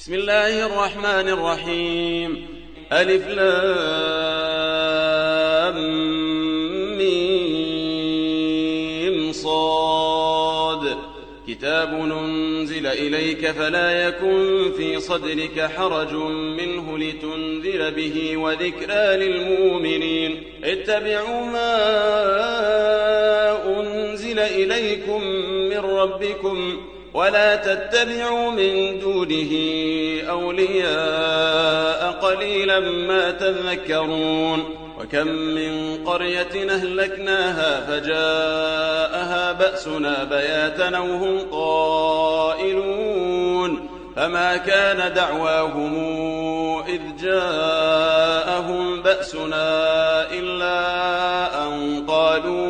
بسم الله الرحمن الرحيم. ألف لام ميم صاد. كتاب ننزل إليك فلا يكن في صدرك حرج منه لتنذر به وذكرى للمؤمنين. اتبعوا ما أنزل إليكم من ربكم. ولا تتبعوا من دونه أولياء قليلا ما تذكرون. وكم من قرية أهلكناها فجاءها بأسنا بياتا وهم قائلون. فما كان دعواهم إذ جاءهم بأسنا إلا أن قالوا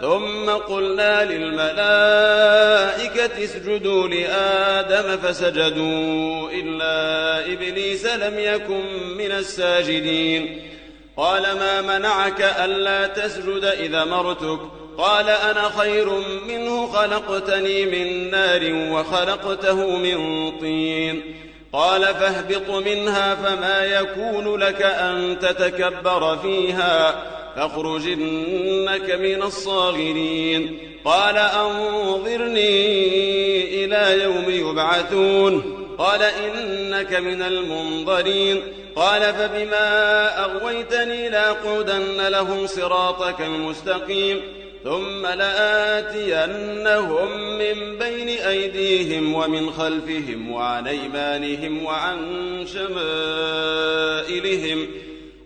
ثم قلنا للملائكة اسجدوا لآدم فسجدوا إلا إبليس لم يكن من الساجدين. قال ما منعك ألا تسجد إذا مرتك؟ قال أنا خير منه خلقتني من نار وخلقته من طين. قال فاهبط منها فما يكون لك أن تتكبر فيها. فاخرج إنك من الصاغرين. قال أنظرني إلى يوم يبعثون. قال إنك من المنظرين. قال فبما أغويتني لأقعدن لهم صراطك المستقيم. ثم لآتينهم من بين أيديهم ومن خلفهم وعن أيمانهم وعن شمائلهم.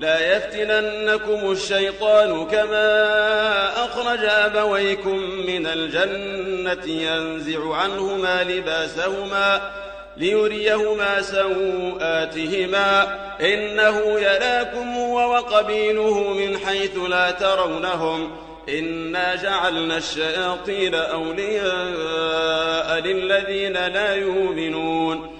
لا يفتننكم الشيطان كما أخرج أبويكم من الجنة ينزع عنهما لباسهما ليريهما سوآتهما إنه يراكم وقبيله من حيث لا ترونهم إنا جعلنا الشياطين أولياء للذين لا يؤمنون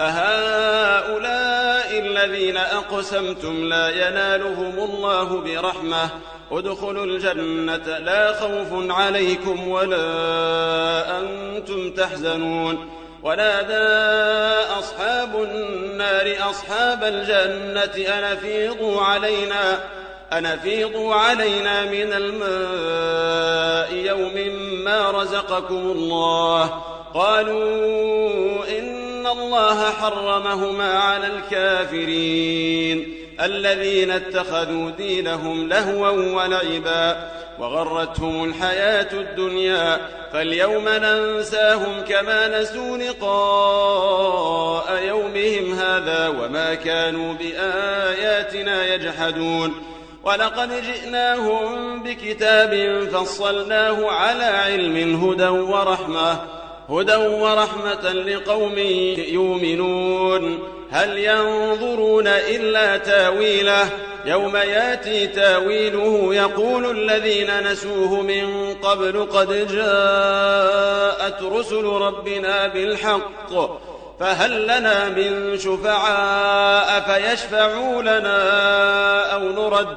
أهؤلاء الذين أقسمتم لا ينالهم الله برحمة. ادخلوا الجنة لا خوف عليكم ولا أنتم تحزنون. ونادى أصحاب النار أصحاب الجنة أن أفيضوا علينا أن أفيضوا علينا من الماء يوم ما رزقكم الله. قالوا إن الله حرمهما على الكافرين. الذين اتخذوا دينهم لهوا ولعبا وغرتهم الحياة الدنيا فاليوم ننساهم كما نسوا لقاء يومهم هذا وما كانوا بآياتنا يجحدون. ولقد جئناهم بكتاب فصلناه على علم هدى ورحمة. هدى ورحمة لقوم يؤمنون. هل ينظرون إلا تاويله؟ يوم ياتي تاويله يقول الذين نسوه من قبل قد جاءت رسل ربنا بالحق فهل لنا من شفعاء فيشفعوا لنا أو نرد؟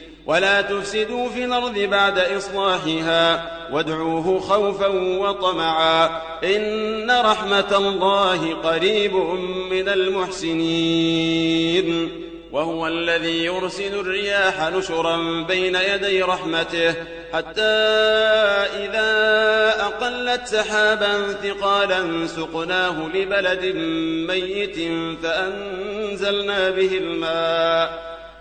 ولا تفسدوا في الأرض بعد إصلاحها وادعوه خوفا وطمعا إن رحمة الله قريب من المحسنين وهو الذي يرسل الرياح نشرا بين يدي رحمته حتى إذا أقلت سحابا ثقالا سقناه لبلد ميت فأنزلنا به الماء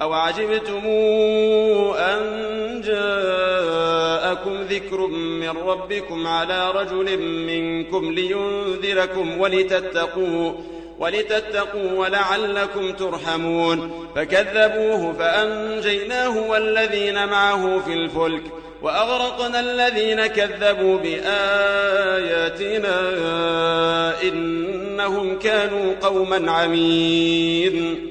أو عجبتم أن جاءكم ذكر من ربكم على رجل منكم لينذركم ولتتقوا ولتتقوا ولعلكم ترحمون. فكذبوه فأنجيناه والذين معه في الفلك وأغرقنا الذين كذبوا بآياتنا إنهم كانوا قوما عمين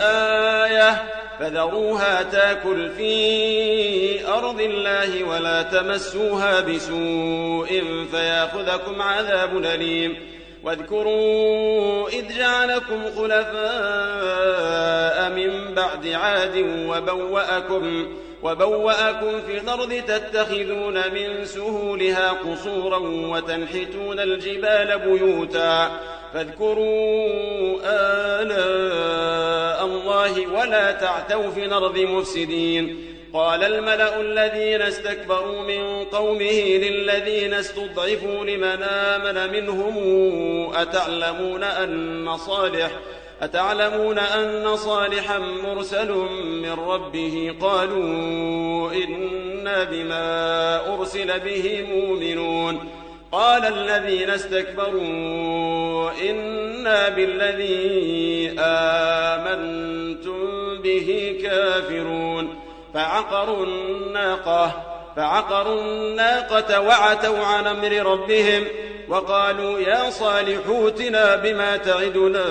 آية فذروها تاكل في أرض الله ولا تمسوها بسوء فيأخذكم عذاب أليم. واذكروا إذ جعلكم خلفاء من بعد عاد وبوأكم وبوأكم في الأرض تتخذون من سهولها قصورا وتنحتون الجبال بيوتا. فاذكروا آلاء الله ولا تعتوا في الأرض مفسدين. قال الملأ الذين استكبروا من قومه للذين استضعفوا لمن آمن منهم أتعلمون أن صالح أتعلمون أن صالحا مرسل من ربه قالوا إنا بما أرسل به مؤمنون. قال الذين استكبروا إنا بالذي آمنتم به كافرون فعقروا الناقة فعقروا الناقة وعتوا عن أمر ربهم وقالوا يا صالح اوتنا بما تعدنا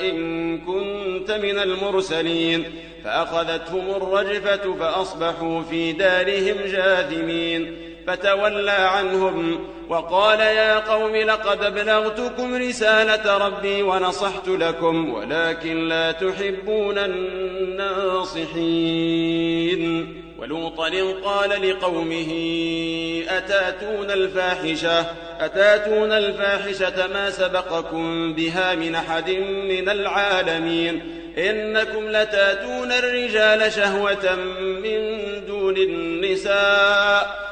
إن كنت من المرسلين فأخذتهم الرجفة فأصبحوا في دارهم جاثمين. فتولى عنهم وقال يا قوم لقد ابلغتكم رسالة ربي ونصحت لكم ولكن لا تحبون الناصحين. ولوطا قال لقومه أتأتون الفاحشة؟ أتأتون الفاحشة ما سبقكم بها من أحد من العالمين؟ إنكم لتأتون الرجال شهوة من دون النساء.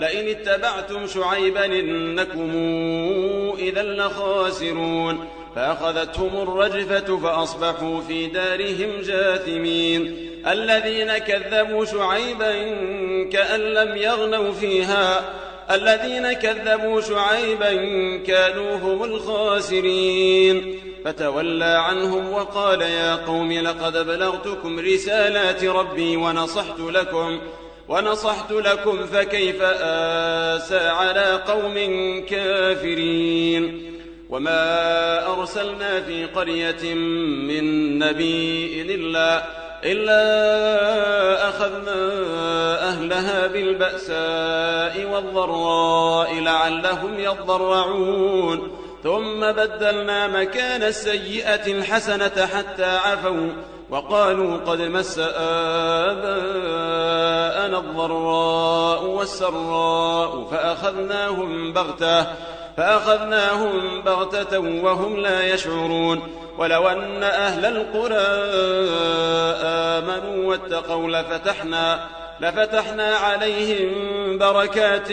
لئن اتبعتم شعيبا إنكم إذا لخاسرون فأخذتهم الرجفة فأصبحوا في دارهم جاثمين الذين كذبوا شعيبا كأن لم يغنوا فيها الذين كذبوا شعيبا كانوا هم الخاسرين فتولى عنهم وقال يا قوم لقد بلغتكم رسالات ربي ونصحت لكم ونصحت لكم فكيف آسى على قوم كافرين. وما أرسلنا في قرية من نبي إلا إلا أخذنا أهلها بالبأساء والضراء لعلهم يضرعون. ثم بدلنا مكان السيئة الحسنة حتى عفوا. وقالوا قد مس آباءنا الضراء والسراء فأخذناهم بغتة فأخذناهم بغتة وهم لا يشعرون. ولو أن أهل القرى آمنوا واتقوا لفتحنا لفتحنا عليهم بركات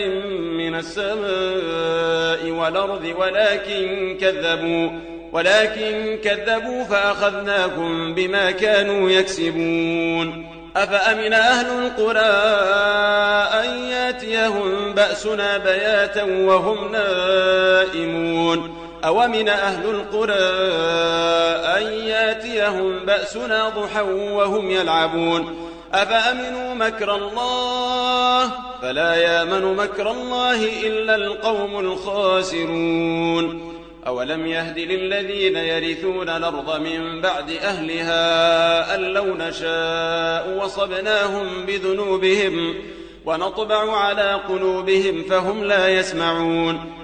من السماء والأرض ولكن كذبوا. ولكن كذبوا فأخذناكم بما كانوا يكسبون. أفأمن أهل القرى أن يأتيهم بأسنا بياتا وهم نائمون؟ أومن أهل القرى أن يأتيهم بأسنا ضحى وهم يلعبون؟ أفأمنوا مكر الله؟ فلا يامن مكر الله إلا القوم الخاسرون. أولم يهد للذين يرثون الأرض من بعد أهلها أن لو نشاء وصبناهم بذنوبهم ونطبع على قلوبهم فهم لا يسمعون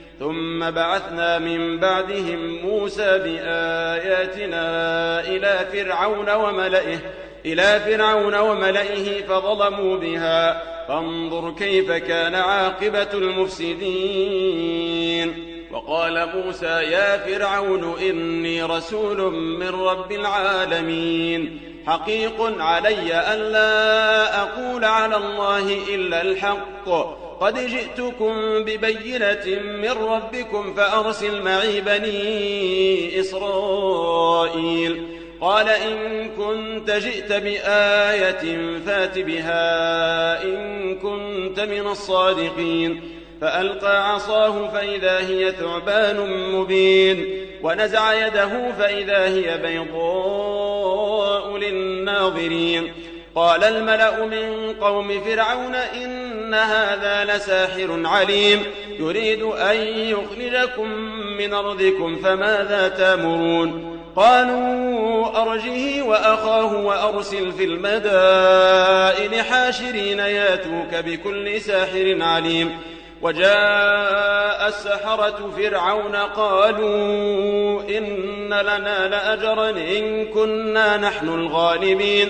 ثم بعثنا من بعدهم موسى بآياتنا إلى فرعون وملئه إلى فرعون وملئه فظلموا بها. فانظر كيف كان عاقبة المفسدين. وقال موسى يا فرعون إني رسول من رب العالمين. حقيق علي ألا أقول على الله إلا الحق. قد جئتكم ببينة من ربكم فأرسل معي بني إسرائيل. قال إن كنت جئت بآية فات بها إن كنت من الصادقين. فألقى عصاه فإذا هي ثعبان مبين. ونزع يده فإذا هي بيضاء للناظرين. قال الملأ من قوم فرعون إن هذا لساحر عليم. يريد أن يخرجكم من أرضكم فماذا تأمرون؟ قالوا أرجه وأخاه وأرسل في المدائن حاشرين ياتوك بكل ساحر عليم. وجاء السحرة فرعون قالوا إن لنا لأجرا إن كنا نحن الغالبين.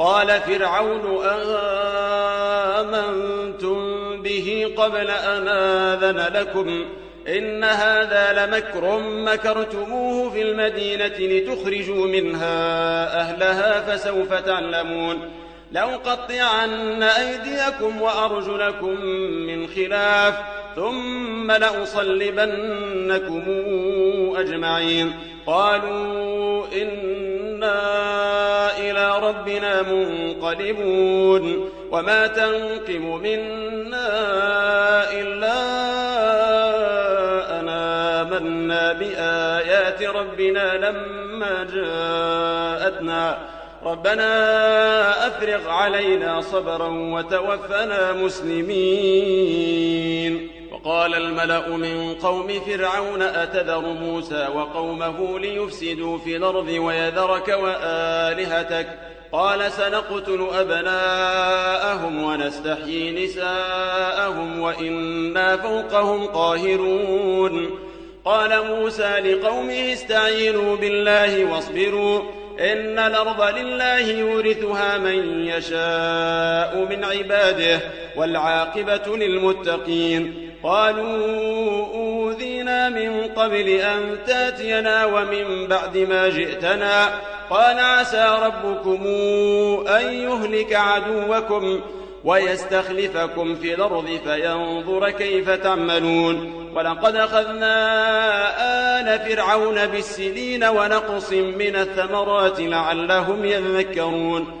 قال فرعون آمنتم به قبل أن آذن لكم إن هذا لمكر مكرتموه في المدينة لتخرجوا منها أهلها فسوف تعلمون لأقطعن أيديكم وأرجلكم من خلاف ثم لأصلبنكم أجمعين قالوا إنا إلى ربنا منقلبون وما تنقم منا إلا أنا آمنا بآيات ربنا لما جاءتنا. ربنا أفرغ علينا صبرا وتوفنا مسلمين. وقال الملأ من قوم فرعون أتذر موسى وقومه ليفسدوا في الأرض ويذرك وآلهتك؟ قال سنقتل أبناءهم ونستحيي نساءهم وإنا فوقهم قاهرون. قال موسى لقومه استعينوا بالله واصبروا إن الأرض لله يورثها من يشاء من عباده والعاقبة للمتقين. قالوا أوذينا من قبل أن تأتينا ومن بعد ما جئتنا قال عسى ربكم أن يهلك عدوكم ويستخلفكم في الأرض فينظر كيف تعملون ولقد أخذنا آل فرعون بالسنين ونقص من الثمرات لعلهم يذكرون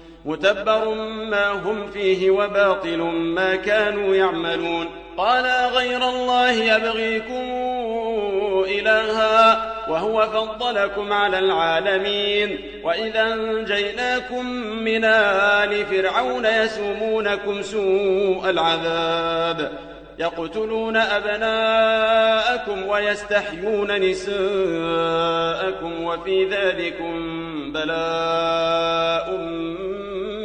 متبر ما هم فيه وباطل ما كانوا يعملون قال غير الله يبغيكم إلها وهو فضلكم على العالمين وإذا انجيناكم من آل فرعون يسومونكم سوء العذاب يقتلون أبناءكم ويستحيون نساءكم وفي ذلكم بلاء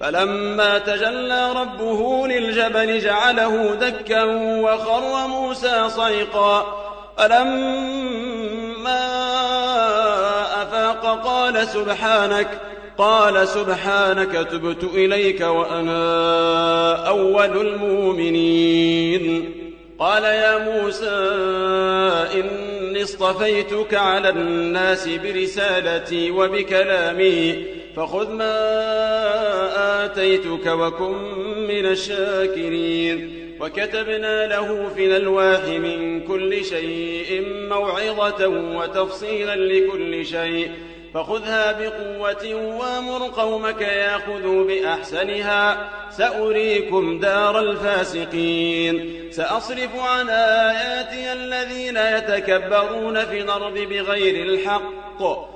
فلما تجلى ربه للجبل جعله دكا وخر موسى صيقا. فلما أفاق قال سبحانك قال سبحانك تبت إليك وأنا أول المؤمنين. قال يا موسى إني اصطفيتك على الناس برسالتي وبكلامي. فخذ ما آتيتك وكن من الشاكرين. وكتبنا له في الألواح من كل شيء موعظة وتفصيلا لكل شيء. فخذها بقوة وامر قومك ياخذوا بأحسنها. سأريكم دار الفاسقين. سأصرف عن آياتي الذين يتكبرون في الأرض بغير الحق.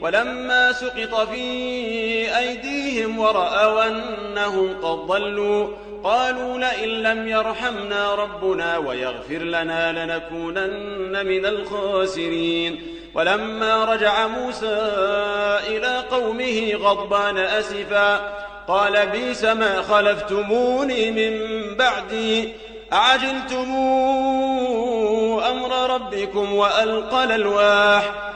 ولما سقط في أيديهم ورأوا أنهم قد ضلوا قالوا لئن لم يرحمنا ربنا ويغفر لنا لنكونن من الخاسرين. ولما رجع موسى إلى قومه غضبان أسفا قال بيس ما خلفتموني من بعدي أعجلتم أمر ربكم وألقى الألواح؟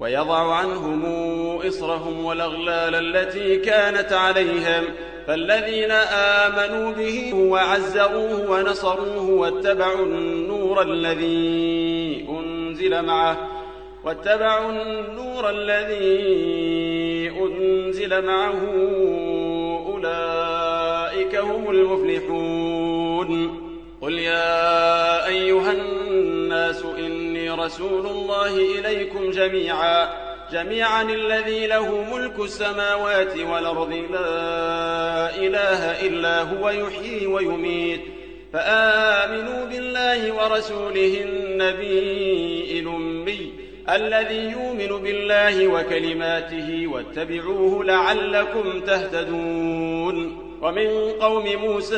ويضع عنهم إصرهم والأغلال التي كانت عليهم فالذين آمنوا به وعزروه ونصروه واتبعوا النور الذي أنزل معه واتبعوا النور الذي أنزل معه أولئك هم المفلحون. قل يا أيها الناس إني رسول الله إليكم جميعا. جميعا الذي له ملك السماوات والأرض. لا إله إلا هو يحيي ويميت. فآمنوا بالله ورسوله النبي الأمي الذي يؤمن بالله وكلماته واتبعوه لعلكم تهتدون. ومن قوم موسى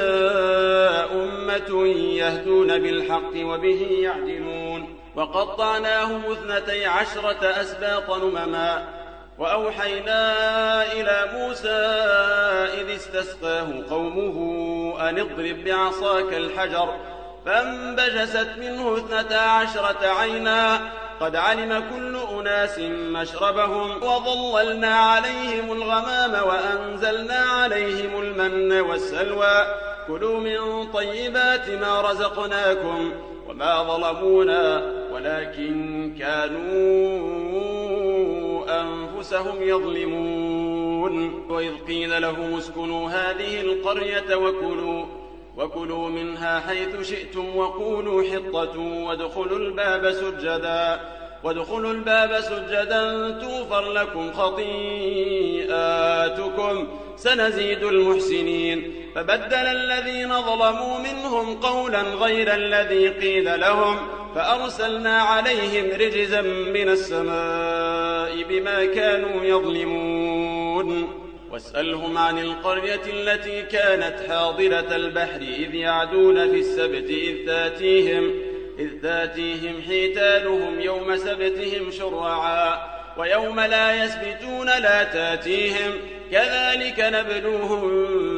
أمة يهدون بالحق وبه يعدلون. وقطعناهم اثنتي عشرة أسباط نمما وأوحينا إلى موسى إذ استسقاه قومه أن اضرب بعصاك الحجر فانبجست منه اثنتا عشرة عينا قد علم كل أناس مشربهم وظللنا عليهم الغمام وأنزلنا عليهم المن والسلوى كلوا من طيبات ما رزقناكم وما ظلمونا ولكن كانوا أنفسهم يظلمون. وإذ قيل لهم اسكنوا هذه القرية وكلوا وكلوا منها حيث شئتم وقولوا حطة وادخلوا الباب سجدا وادخلوا الباب سجدا توفر لكم خطيئاتكم. سنزيد المحسنين. فبدل الذين ظلموا منهم قولا غير الذي قيل لهم فأرسلنا عليهم رجزا من السماء بما كانوا يظلمون. واسألهم عن القرية التي كانت حاضرة البحر إذ يعدون في السبت إذ تأتيهم إذ تأتيهم حيتانهم يوم سبتهم شرعا ويوم لا يسبتون لا تأتيهم كذلك نبلوهم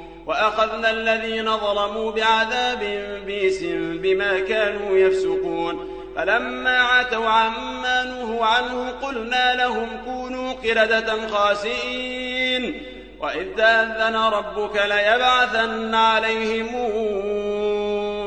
وأخذنا الذين ظلموا بعذاب بيس بما كانوا يفسقون. فلما عتوا عما نهوا عنه قلنا لهم كونوا قردة خاسئين. وإذ تأذن ربك ليبعثن عليهم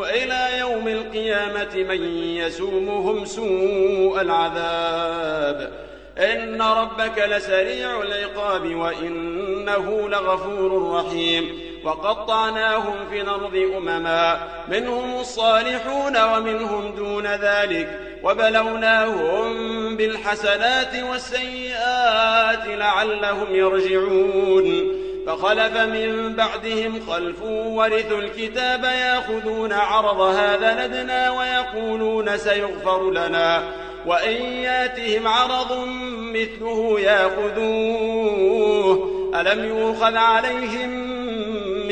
إلى يوم القيامة من يسومهم سوء العذاب. إن ربك لسريع العقاب وإنه لغفور رحيم. وقطعناهم في الأرض أمما منهم الصالحون ومنهم دون ذلك وبلوناهم بالحسنات والسيئات لعلهم يرجعون. فخلف من بعدهم خلف ورثوا الكتاب ياخذون عرض هذا لدنا ويقولون سيغفر لنا وإن ياتهم عرض مثله ياخذوه. ألم يوخذ عليهم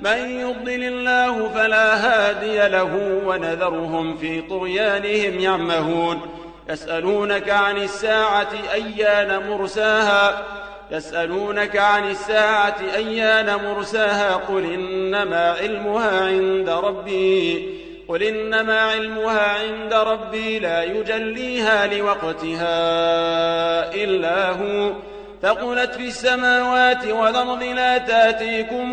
من يضلل الله فلا هادي له ونذرهم في طغيانهم يعمهون. يسألونك عن الساعة أيان مرساها؟ يسألونك عن الساعة أيان مرساها؟ قل إنما علمها عند ربي. قل إنما علمها عند ربي لا يجليها لوقتها إلا هو. ثقلت في السماوات والأرض لا تأتيكم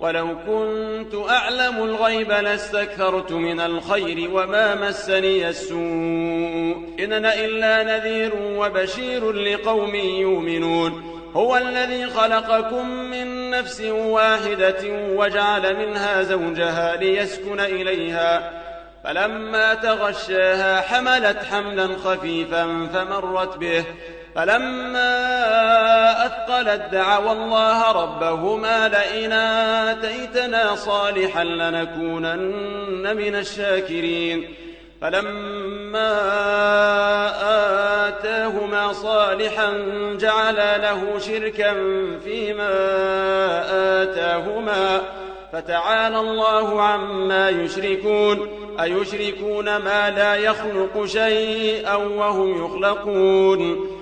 ولو كنت أعلم الغيب لاستكثرت من الخير وما مسني السوء. إن إلا نذير وبشير لقوم يؤمنون. هو الذي خلقكم من نفس واحدة وجعل منها زوجها ليسكن إليها. فلما تغشاها حملت حملا خفيفا فمرت به. فلما أثقلت دعوا الله ربهما لئن آتيتنا صالحا لنكونن من الشاكرين. فلما آتاهما صالحا جعل له شركا فيما آتاهما. فتعالى الله عما يشركون. أيشركون ما لا يخلق شيئا وهم يخلقون.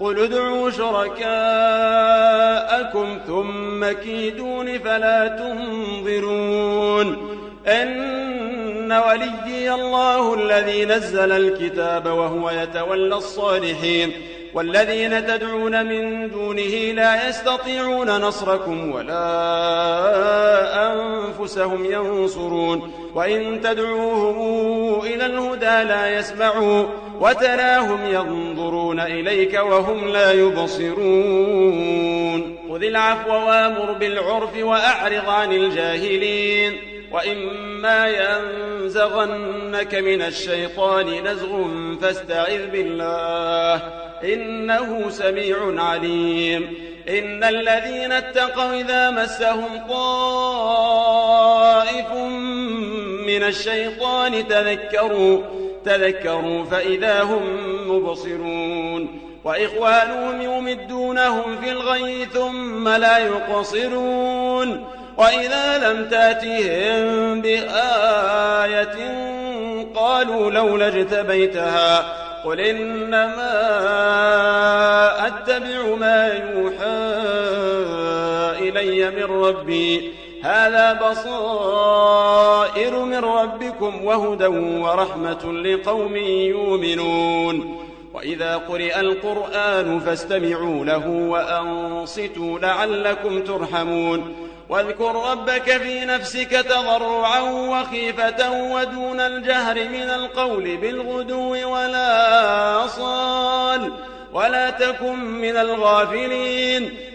قل ادعوا شركاءكم ثم كيدون فلا تنظرون. إن وليي الله الذي نزل الكتاب وهو يتولى الصالحين. والذين تدعون من دونه لا يستطيعون نصركم ولا أنفسهم ينصرون. وإن تدعوهم الهدى لا يسمعوا وتراهم ينظرون إليك وهم لا يبصرون. خذ العفو وأمر بالعرف وأعرض عن الجاهلين. وإما ينزغنك من الشيطان نزغ فاستعذ بالله. إنه سميع عليم. إن الذين اتقوا إذا مسهم طائف الشيطان تذكروا تذكروا فإذا هم مبصرون. وإخوانهم يمدونهم في الغي ثم لا يقصرون. وإذا لم تأتهم بآية قالوا لولا اجتبيتها. قل إنما أتبع ما يوحى إلي من ربي. هذا بصائر من ربكم وهدى ورحمة لقوم يؤمنون. وإذا قرئ القرآن فاستمعوا له وأنصتوا لعلكم ترحمون. واذكر ربك في نفسك تضرعا وخيفة ودون الجهر من القول بالغدو ولا صال. ولا تكن من الغافلين.